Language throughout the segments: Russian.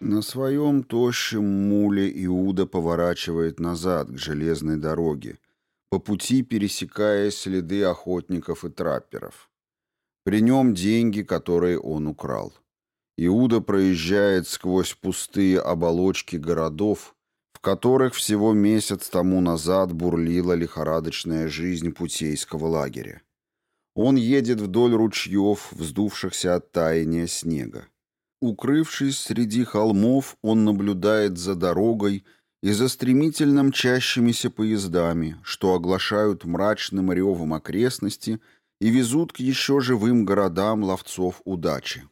На своем тощем муле Иуда поворачивает назад к железной дороге, по пути пересекая следы охотников и трапперов. При нем деньги, которые он украл. Иуда проезжает сквозь пустые оболочки городов, в которых всего месяц тому назад бурлила лихорадочная жизнь путейского лагеря. Он едет вдоль ручьев, вздувшихся от таяния снега. Укрывшись среди холмов, он наблюдает за дорогой и за стремительно мчащимися поездами, что оглашают мрачным ревом окрестности и везут к еще живым городам ловцов удачи.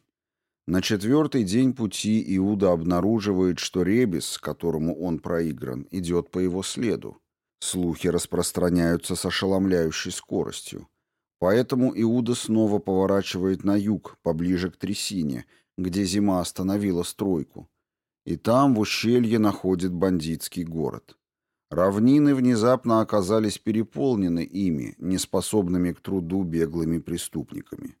На четвертый день пути Иуда обнаруживает, что Ребис, которому он проигран, идет по его следу. Слухи распространяются с ошеломляющей скоростью. Поэтому Иуда снова поворачивает на юг, поближе к трясине, где зима остановила стройку. И там, в ущелье, находит бандитский город. Равнины внезапно оказались переполнены ими, неспособными к труду беглыми преступниками.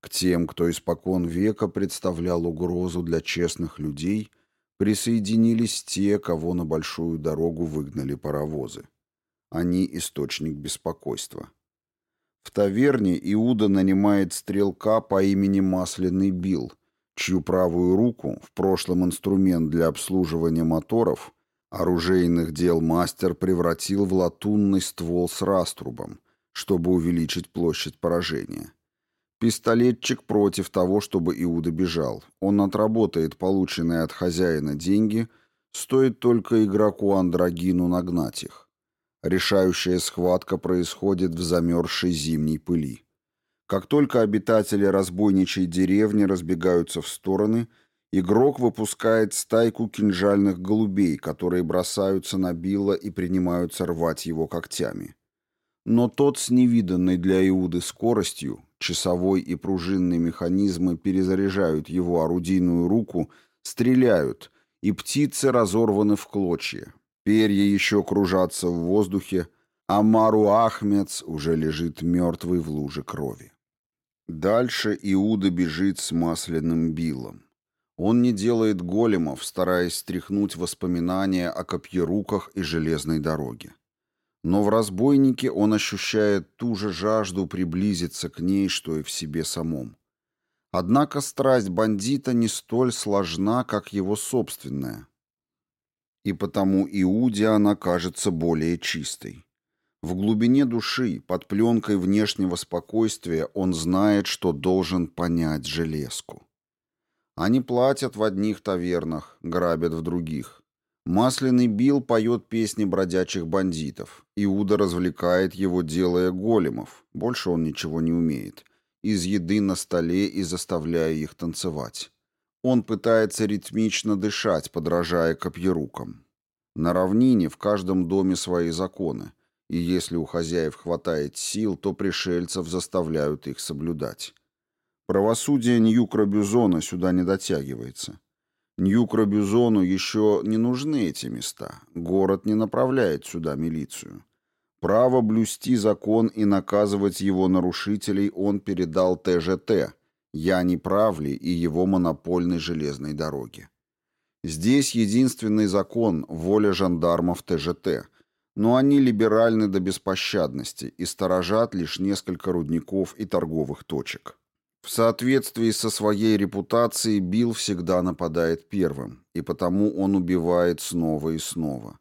К тем, кто испокон века представлял угрозу для честных людей, присоединились те, кого на большую дорогу выгнали паровозы. Они — источник беспокойства. В таверне Иуда нанимает стрелка по имени Масляный Билл, чью правую руку, в прошлом инструмент для обслуживания моторов, оружейных дел мастер превратил в латунный ствол с раструбом, чтобы увеличить площадь поражения. Пистолетчик против того, чтобы Иуда бежал. Он отработает полученные от хозяина деньги, стоит только игроку Андрогину нагнать их. Решающая схватка происходит в замерзшей зимней пыли. Как только обитатели разбойничьей деревни разбегаются в стороны, игрок выпускает стайку кинжальных голубей, которые бросаются на Билла и принимаются рвать его когтями. Но тот с невиданной для Иуды скоростью, часовой и пружинные механизмы перезаряжают его орудийную руку, стреляют, и птицы разорваны в клочья. Перья еще кружатся в воздухе, а Мару Ахмец уже лежит мертвый в луже крови. Дальше Иуда бежит с масляным билом. Он не делает големов, стараясь стряхнуть воспоминания о копьеруках и железной дороге. Но в разбойнике он ощущает ту же жажду приблизиться к ней, что и в себе самом. Однако страсть бандита не столь сложна, как его собственная. И потому Иуде она кажется более чистой. В глубине души, под пленкой внешнего спокойствия, он знает, что должен понять железку. Они платят в одних тавернах, грабят в других. Масляный Билл поет песни бродячих бандитов. Иуда развлекает его, делая големов. Больше он ничего не умеет. Из еды на столе и заставляя их танцевать. Он пытается ритмично дышать, подражая копьерукам. На равнине в каждом доме свои законы и если у хозяев хватает сил, то пришельцев заставляют их соблюдать. Правосудие Нью-Крабюзона сюда не дотягивается. Нью-Крабюзону еще не нужны эти места. Город не направляет сюда милицию. Право блюсти закон и наказывать его нарушителей он передал ТЖТ, я не правли и его монопольной железной дороге. Здесь единственный закон – воля жандармов ТЖТ, но они либеральны до беспощадности и сторожат лишь несколько рудников и торговых точек. В соответствии со своей репутацией Билл всегда нападает первым, и потому он убивает снова и снова.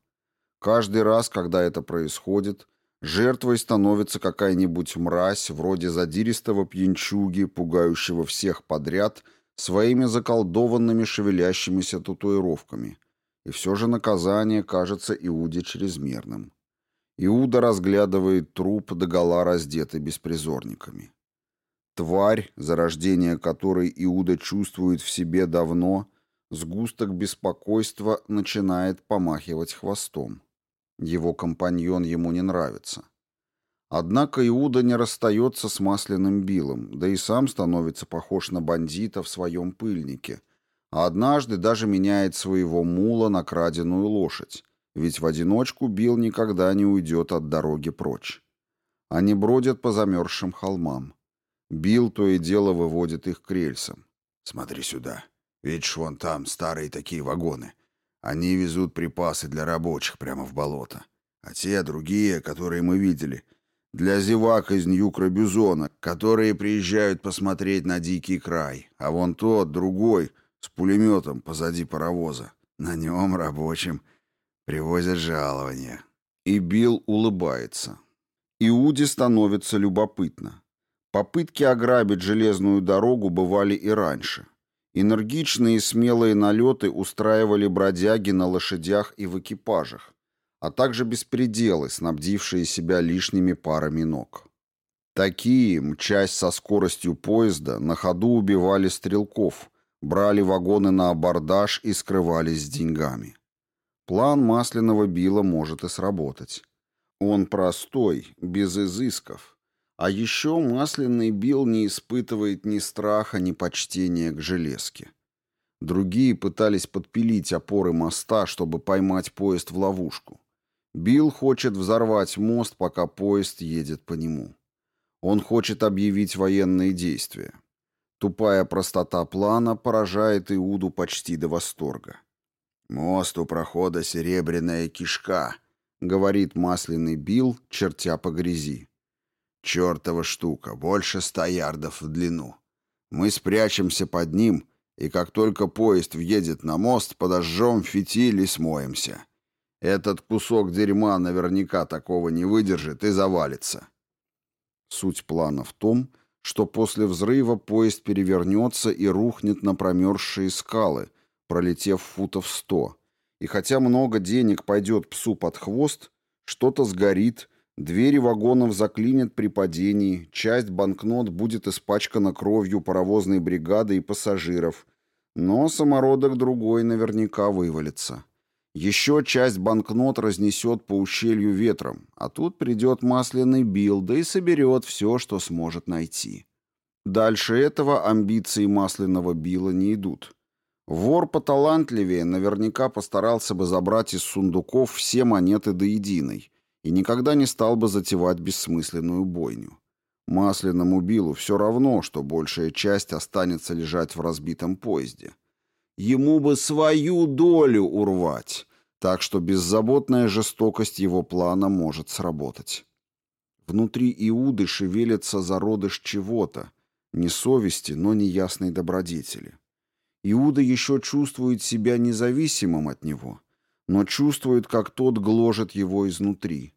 Каждый раз, когда это происходит, жертвой становится какая-нибудь мразь, вроде задиристого пьянчуги, пугающего всех подряд своими заколдованными шевелящимися татуировками – и все же наказание кажется Иуде чрезмерным. Иуда разглядывает труп догола раздетый беспризорниками. Тварь, зарождение которой Иуда чувствует в себе давно, сгусток беспокойства начинает помахивать хвостом. Его компаньон ему не нравится. Однако Иуда не расстается с масляным билом, да и сам становится похож на бандита в своем пыльнике – а однажды даже меняет своего мула на краденую лошадь, ведь в одиночку Билл никогда не уйдет от дороги прочь. Они бродят по замерзшим холмам. Билл то и дело выводит их к рельсам. «Смотри сюда. Видишь, вон там старые такие вагоны. Они везут припасы для рабочих прямо в болото. А те, другие, которые мы видели, для зевак из Ньюкра-Бюзона, которые приезжают посмотреть на дикий край. А вон тот, другой, с пулеметом позади паровоза. На нем рабочим привозят жалования. И Билл улыбается. Иуде становится любопытно. Попытки ограбить железную дорогу бывали и раньше. Энергичные и смелые налеты устраивали бродяги на лошадях и в экипажах, а также беспределы, снабдившие себя лишними парами ног. Такие, мчась со скоростью поезда, на ходу убивали стрелков, брали вагоны на абордаж и скрывались с деньгами. План масляного била может и сработать. Он простой, без изысков, а еще масляный Билл не испытывает ни страха, ни почтения к железке. Другие пытались подпилить опоры моста, чтобы поймать поезд в ловушку. Билл хочет взорвать мост, пока поезд едет по нему. Он хочет объявить военные действия. Тупая простота плана поражает Иуду почти до восторга. «Мост у прохода серебряная кишка», — говорит масляный Билл, чертя по грязи. Чертова штука, больше ста ярдов в длину. Мы спрячемся под ним, и как только поезд въедет на мост, подожжем фитиль и смоемся. Этот кусок дерьма наверняка такого не выдержит и завалится. Суть плана в том, что после взрыва поезд перевернется и рухнет на промерзшие скалы, пролетев футов сто. И хотя много денег пойдет псу под хвост, что-то сгорит, Двери вагонов заклинят при падении, часть банкнот будет испачкана кровью паровозной бригады и пассажиров, но самородок другой наверняка вывалится. Еще часть банкнот разнесет по ущелью ветром, а тут придет масляный бил, да и соберет все, что сможет найти. Дальше этого амбиции масляного била не идут. Вор поталантливее наверняка постарался бы забрать из сундуков все монеты до единой, и никогда не стал бы затевать бессмысленную бойню. Масляному Биллу все равно, что большая часть останется лежать в разбитом поезде. Ему бы свою долю урвать, так что беззаботная жестокость его плана может сработать. Внутри Иуды шевелится зародыш чего-то, не совести, но неясной добродетели. Иуда еще чувствует себя независимым от него — но чувствует, как тот гложет его изнутри.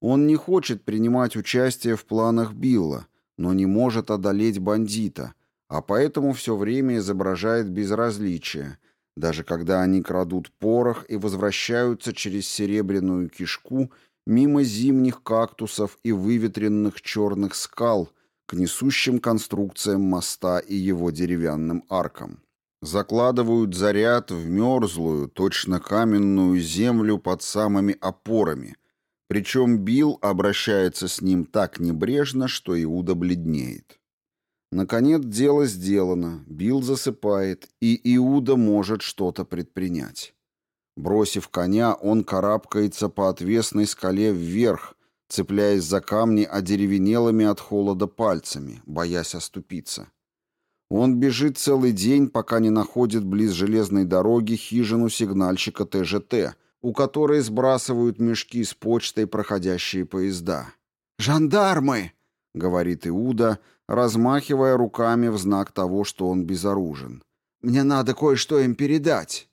Он не хочет принимать участие в планах Билла, но не может одолеть бандита, а поэтому все время изображает безразличие, даже когда они крадут порох и возвращаются через серебряную кишку мимо зимних кактусов и выветренных черных скал к несущим конструкциям моста и его деревянным аркам. Закладывают заряд в мерзлую, точно каменную землю под самыми опорами. Причем Билл обращается с ним так небрежно, что Иуда бледнеет. Наконец дело сделано, Билл засыпает, и Иуда может что-то предпринять. Бросив коня, он карабкается по отвесной скале вверх, цепляясь за камни одеревенелыми от холода пальцами, боясь оступиться. Он бежит целый день, пока не находит близ железной дороги хижину сигнальщика ТЖТ, у которой сбрасывают мешки с почтой проходящие поезда. «Жандармы!» — говорит Иуда, размахивая руками в знак того, что он безоружен. «Мне надо кое-что им передать».